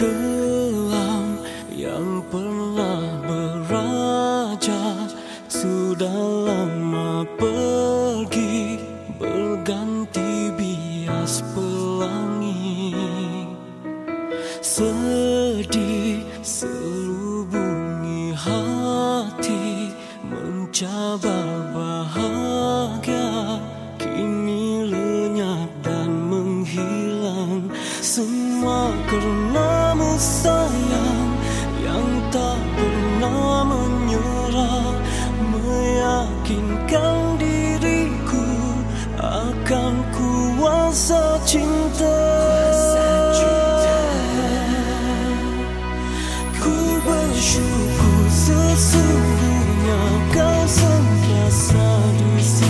kelam yang pernah beraja sudah lama pergi berganti bias pelangi. Sedih serubungi hati mencabar bahagia kini lenyap dan menghilang. Semua karenamu sayang yang tak pernah menyerah. Meyakinkan diriku akan kuasa cinta. Ku bersyukur sesungguhnya kau sentiasa di sisi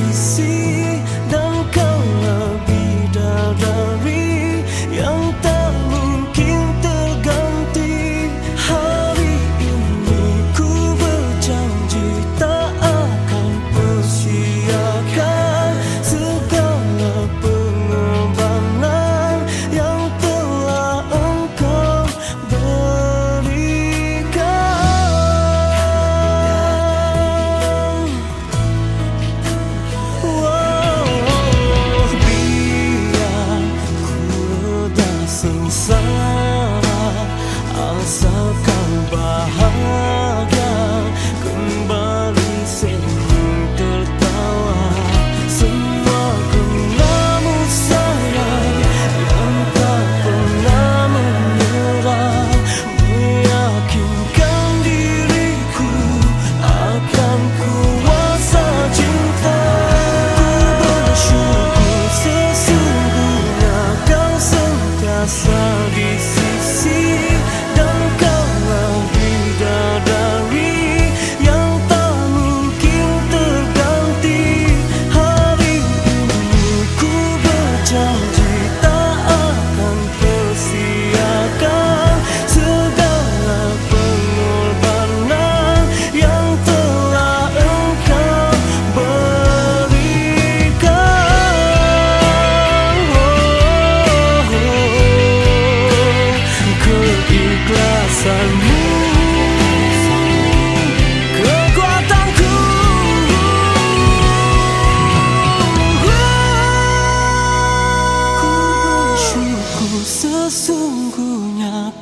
sengsara asal kau bahagia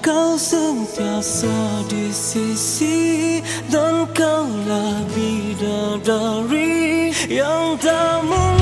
kau sentiasa di sisi dan kau lebih dari yang tak mungkin